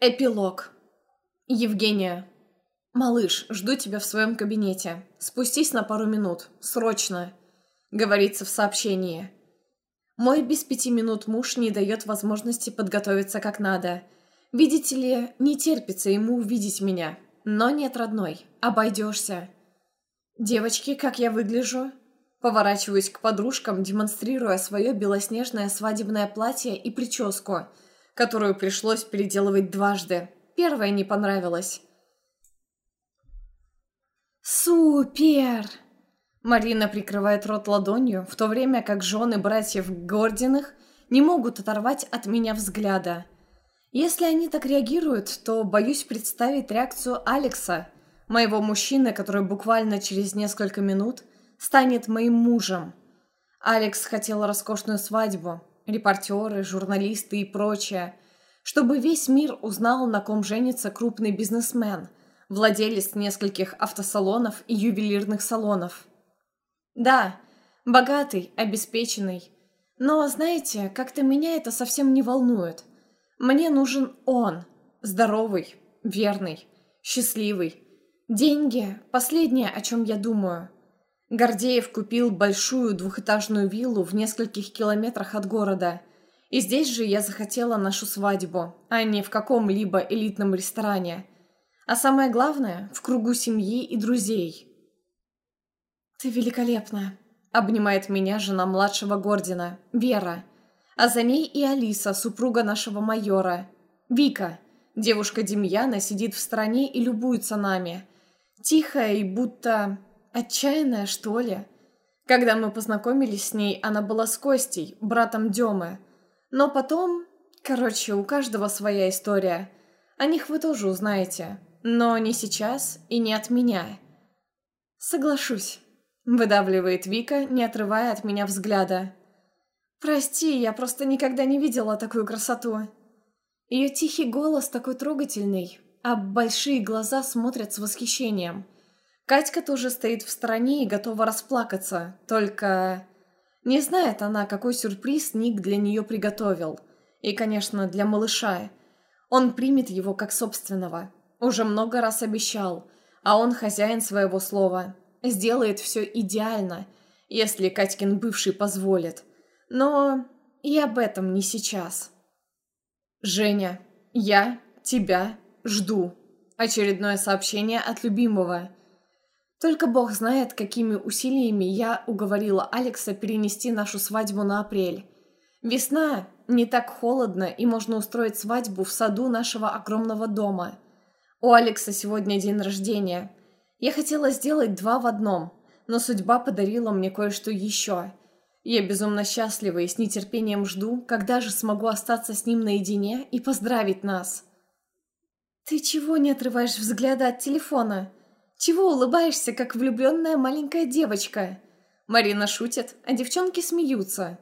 Эпилог. Евгения. «Малыш, жду тебя в своем кабинете. Спустись на пару минут. Срочно!» Говорится в сообщении. Мой без пяти минут муж не дает возможности подготовиться как надо. Видите ли, не терпится ему увидеть меня. Но нет, родной, обойдешься. «Девочки, как я выгляжу?» Поворачиваюсь к подружкам, демонстрируя свое белоснежное свадебное платье и прическу – которую пришлось переделывать дважды. Первая не понравилась. «Супер!» Марина прикрывает рот ладонью, в то время как жены братьев Гординых не могут оторвать от меня взгляда. Если они так реагируют, то боюсь представить реакцию Алекса, моего мужчины, который буквально через несколько минут станет моим мужем. Алекс хотел роскошную свадьбу, репортеры, журналисты и прочее, чтобы весь мир узнал, на ком женится крупный бизнесмен, владелец нескольких автосалонов и ювелирных салонов. Да, богатый, обеспеченный. Но, знаете, как-то меня это совсем не волнует. Мне нужен он, здоровый, верный, счастливый. Деньги – последнее, о чем я думаю – Гордеев купил большую двухэтажную виллу в нескольких километрах от города. И здесь же я захотела нашу свадьбу, а не в каком-либо элитном ресторане. А самое главное, в кругу семьи и друзей. «Ты великолепна», — обнимает меня жена младшего Гордина, Вера. А за ней и Алиса, супруга нашего майора. Вика, девушка Демьяна, сидит в стороне и любуется нами. Тихая и будто Отчаянная, что ли? Когда мы познакомились с ней, она была с Костей, братом Демы. Но потом... Короче, у каждого своя история. О них вы тоже узнаете. Но не сейчас и не от меня. Соглашусь. Выдавливает Вика, не отрывая от меня взгляда. «Прости, я просто никогда не видела такую красоту». Ее тихий голос такой трогательный, а большие глаза смотрят с восхищением – Катька тоже стоит в стороне и готова расплакаться, только... Не знает она, какой сюрприз Ник для нее приготовил. И, конечно, для малыша. Он примет его как собственного. Уже много раз обещал, а он хозяин своего слова. Сделает все идеально, если Катькин бывший позволит. Но и об этом не сейчас. «Женя, я тебя жду». Очередное сообщение от любимого – только бог знает, какими усилиями я уговорила Алекса перенести нашу свадьбу на апрель. Весна, не так холодно, и можно устроить свадьбу в саду нашего огромного дома. У Алекса сегодня день рождения. Я хотела сделать два в одном, но судьба подарила мне кое-что еще. Я безумно счастлива и с нетерпением жду, когда же смогу остаться с ним наедине и поздравить нас. «Ты чего не отрываешь взгляда от телефона?» Чего улыбаешься, как влюбленная маленькая девочка?» Марина шутит, а девчонки смеются.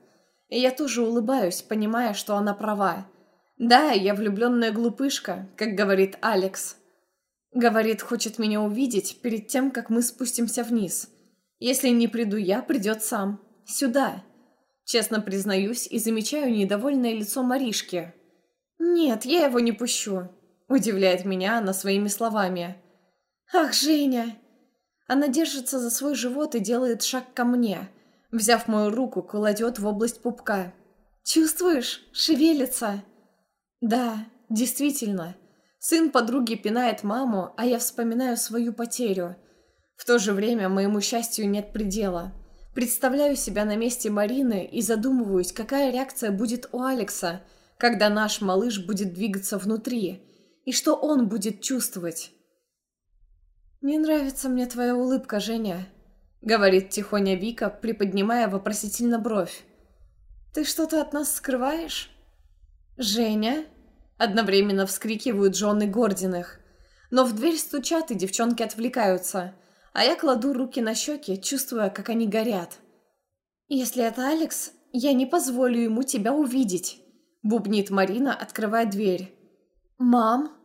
И я тоже улыбаюсь, понимая, что она права. «Да, я влюбленная глупышка», как говорит Алекс. Говорит, хочет меня увидеть перед тем, как мы спустимся вниз. Если не приду я, придет сам. Сюда. Честно признаюсь и замечаю недовольное лицо Маришки. «Нет, я его не пущу», – удивляет меня она своими словами. «Ах, Женя!» Она держится за свой живот и делает шаг ко мне. Взяв мою руку, кладет в область пупка. «Чувствуешь? Шевелится!» «Да, действительно. Сын подруги пинает маму, а я вспоминаю свою потерю. В то же время моему счастью нет предела. Представляю себя на месте Марины и задумываюсь, какая реакция будет у Алекса, когда наш малыш будет двигаться внутри, и что он будет чувствовать. «Не нравится мне твоя улыбка, Женя», — говорит тихоня Вика, приподнимая вопросительно бровь. «Ты что-то от нас скрываешь?» «Женя?» — одновременно вскрикивают жены Гординых. Но в дверь стучат, и девчонки отвлекаются, а я кладу руки на щеки, чувствуя, как они горят. «Если это Алекс, я не позволю ему тебя увидеть», — бубнит Марина, открывая дверь. «Мам?»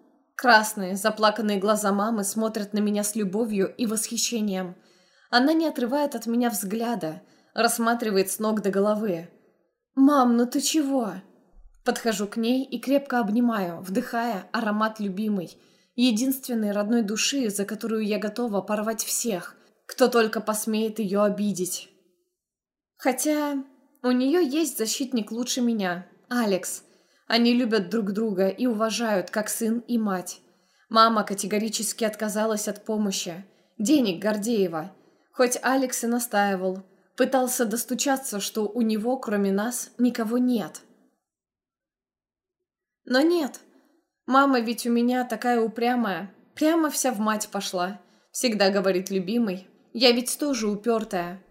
Красные, заплаканные глаза мамы смотрят на меня с любовью и восхищением. Она не отрывает от меня взгляда, рассматривает с ног до головы. «Мам, ну ты чего?» Подхожу к ней и крепко обнимаю, вдыхая аромат любимой, единственной родной души, за которую я готова порвать всех, кто только посмеет ее обидеть. Хотя у нее есть защитник лучше меня, Алекс. Они любят друг друга и уважают, как сын и мать. Мама категорически отказалась от помощи. Денег Гордеева. Хоть Алекс и настаивал. Пытался достучаться, что у него, кроме нас, никого нет. Но нет. Мама ведь у меня такая упрямая. Прямо вся в мать пошла. Всегда говорит любимый. Я ведь тоже упертая.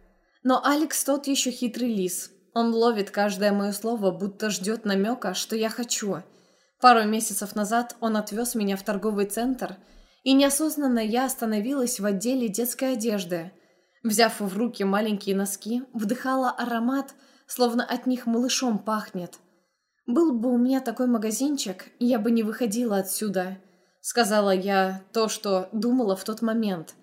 Но Алекс тот еще хитрый лис. Он ловит каждое мое слово, будто ждет намека, что я хочу. Пару месяцев назад он отвез меня в торговый центр, и неосознанно я остановилась в отделе детской одежды. Взяв в руки маленькие носки, вдыхала аромат, словно от них малышом пахнет. «Был бы у меня такой магазинчик, я бы не выходила отсюда», — сказала я то, что думала в тот момент.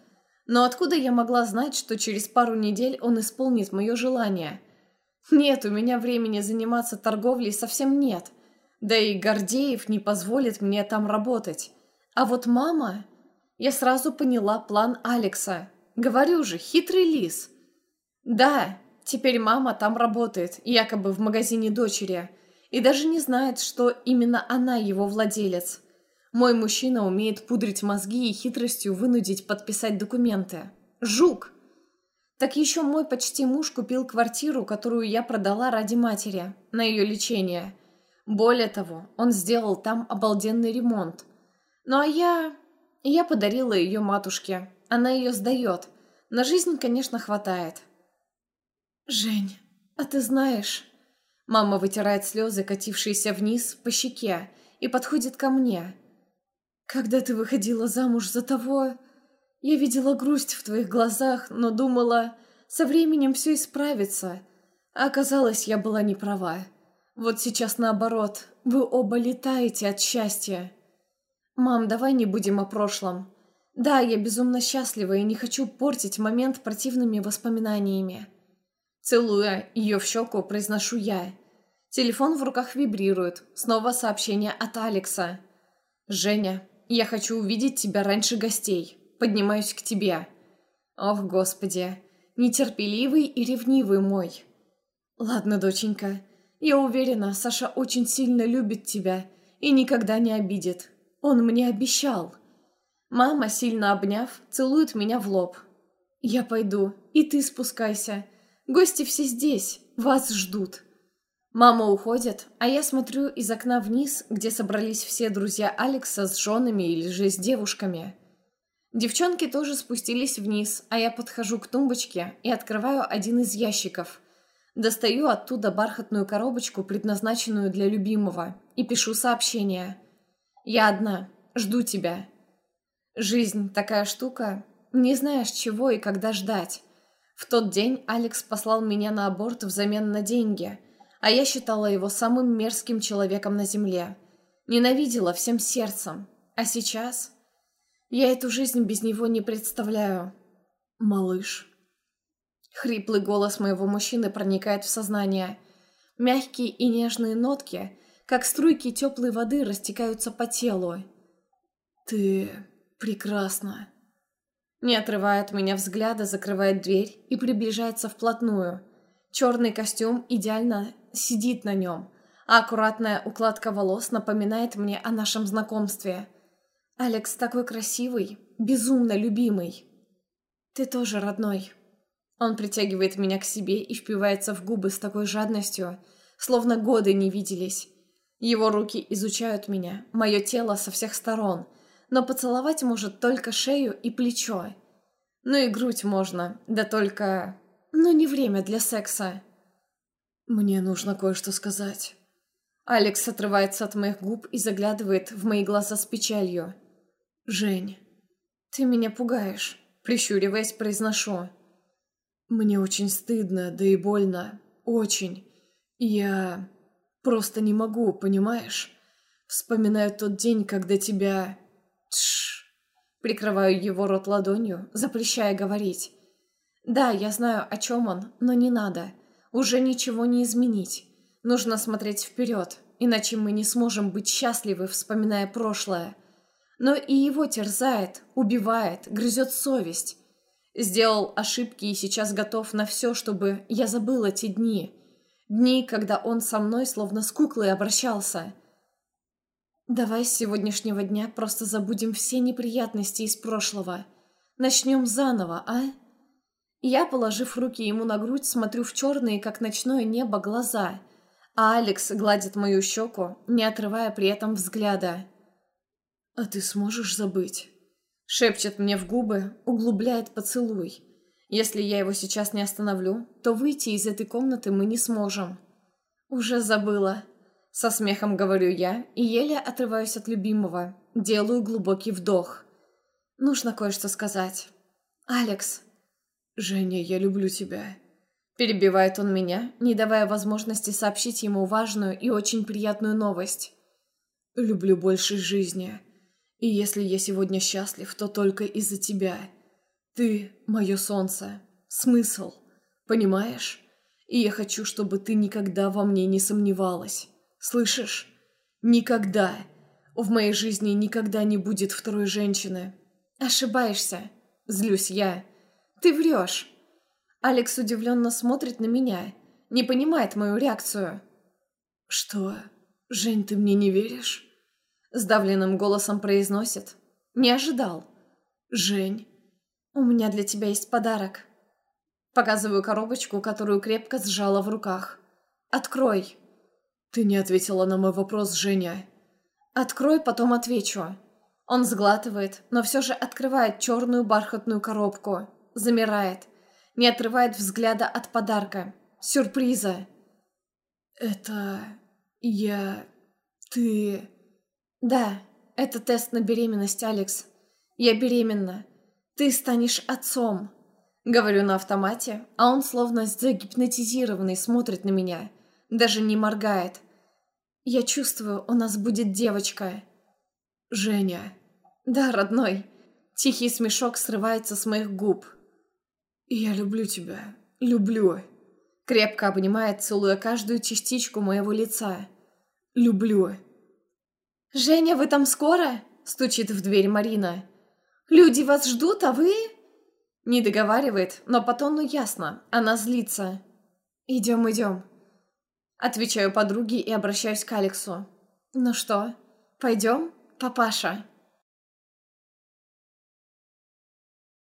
Но откуда я могла знать, что через пару недель он исполнит мое желание? Нет, у меня времени заниматься торговлей совсем нет. Да и Гордеев не позволит мне там работать. А вот мама... Я сразу поняла план Алекса. Говорю же, хитрый лис. Да, теперь мама там работает, якобы в магазине дочери. И даже не знает, что именно она его владелец. Мой мужчина умеет пудрить мозги и хитростью вынудить подписать документы. Жук! Так еще мой почти муж купил квартиру, которую я продала ради матери, на ее лечение. Более того, он сделал там обалденный ремонт. Ну а я... Я подарила ее матушке. Она ее сдает. На жизнь, конечно, хватает. «Жень, а ты знаешь...» Мама вытирает слезы, катившиеся вниз по щеке, и подходит ко мне. Когда ты выходила замуж за того... Я видела грусть в твоих глазах, но думала, со временем все исправится. А оказалось, я была не права. Вот сейчас наоборот, вы оба летаете от счастья. Мам, давай не будем о прошлом. Да, я безумно счастлива и не хочу портить момент противными воспоминаниями. Целуя ее в щеку, произношу я. Телефон в руках вибрирует. Снова сообщение от Алекса. «Женя, я хочу увидеть тебя раньше гостей. Поднимаюсь к тебе. Ох, господи, нетерпеливый и ревнивый мой. Ладно, доченька, я уверена, Саша очень сильно любит тебя и никогда не обидит. Он мне обещал. Мама, сильно обняв, целует меня в лоб. Я пойду, и ты спускайся. Гости все здесь, вас ждут. Мама уходит, а я смотрю из окна вниз, где собрались все друзья Алекса с женами или же с девушками. Девчонки тоже спустились вниз, а я подхожу к тумбочке и открываю один из ящиков. Достаю оттуда бархатную коробочку, предназначенную для любимого, и пишу сообщение. «Я одна. Жду тебя». Жизнь такая штука. Не знаешь, чего и когда ждать. В тот день Алекс послал меня на аборт взамен на деньги – а я считала его самым мерзким человеком на земле. Ненавидела всем сердцем. А сейчас... Я эту жизнь без него не представляю. Малыш. Хриплый голос моего мужчины проникает в сознание. Мягкие и нежные нотки, как струйки теплой воды, растекаются по телу. «Ты прекрасна». Не отрывая от меня взгляда, закрывает дверь и приближается вплотную. Черный костюм идеально сидит на нем, а аккуратная укладка волос напоминает мне о нашем знакомстве. Алекс такой красивый, безумно любимый. Ты тоже родной. Он притягивает меня к себе и впивается в губы с такой жадностью, словно годы не виделись. Его руки изучают меня, мое тело со всех сторон, но поцеловать может только шею и плечо. Ну и грудь можно, да только... Ну не время для секса. «Мне нужно кое-что сказать». Алекс отрывается от моих губ и заглядывает в мои глаза с печалью. «Жень, ты меня пугаешь», — прищуриваясь, произношу. «Мне очень стыдно, да и больно. Очень. Я просто не могу, понимаешь? Вспоминаю тот день, когда тебя...» Тш. Прикрываю его рот ладонью, запрещая говорить. «Да, я знаю, о чем он, но не надо. Уже ничего не изменить. Нужно смотреть вперед. иначе мы не сможем быть счастливы, вспоминая прошлое. Но и его терзает, убивает, грызет совесть. Сделал ошибки и сейчас готов на все, чтобы я забыл эти дни. Дни, когда он со мной словно с куклой обращался. Давай с сегодняшнего дня просто забудем все неприятности из прошлого. Начнем заново, а? Я, положив руки ему на грудь, смотрю в черные, как ночное небо, глаза, а Алекс гладит мою щеку, не отрывая при этом взгляда. «А ты сможешь забыть?» Шепчет мне в губы, углубляет поцелуй. Если я его сейчас не остановлю, то выйти из этой комнаты мы не сможем. Уже забыла. Со смехом говорю я и еле отрываюсь от любимого. Делаю глубокий вдох. Нужно кое-что сказать. «Алекс». «Женя, я люблю тебя». Перебивает он меня, не давая возможности сообщить ему важную и очень приятную новость. «Люблю больше жизни. И если я сегодня счастлив, то только из-за тебя. Ты — мое солнце, смысл, понимаешь? И я хочу, чтобы ты никогда во мне не сомневалась. Слышишь? Никогда. В моей жизни никогда не будет второй женщины. Ошибаешься. Злюсь я. Ты врешь. Алекс удивленно смотрит на меня, не понимает мою реакцию. Что? Жень, ты мне не веришь? Сдавленным голосом произносит. Не ожидал. Жень, у меня для тебя есть подарок. Показываю коробочку, которую крепко сжала в руках. Открой. «Ты не ответила на мой вопрос, Женя». «Открой, потом отвечу». Он сглатывает, но все же открывает черную бархатную коробку. Замирает. Не отрывает взгляда от подарка. Сюрприза. «Это... я... ты...» «Да, это тест на беременность, Алекс. Я беременна. Ты станешь отцом». Говорю на автомате, а он словно загипнотизированный смотрит на меня даже не моргает. Я чувствую, у нас будет девочка. Женя. Да, родной. Тихий смешок срывается с моих губ. Я люблю тебя. Люблю. Крепко обнимает, целуя каждую частичку моего лица. Люблю. «Женя, вы там скоро?» – стучит в дверь Марина. «Люди вас ждут, а вы...» Не договаривает, но по тону ясно, она злится. «Идем, идем». Отвечаю подруге и обращаюсь к Алексу. «Ну что, пойдем, папаша?»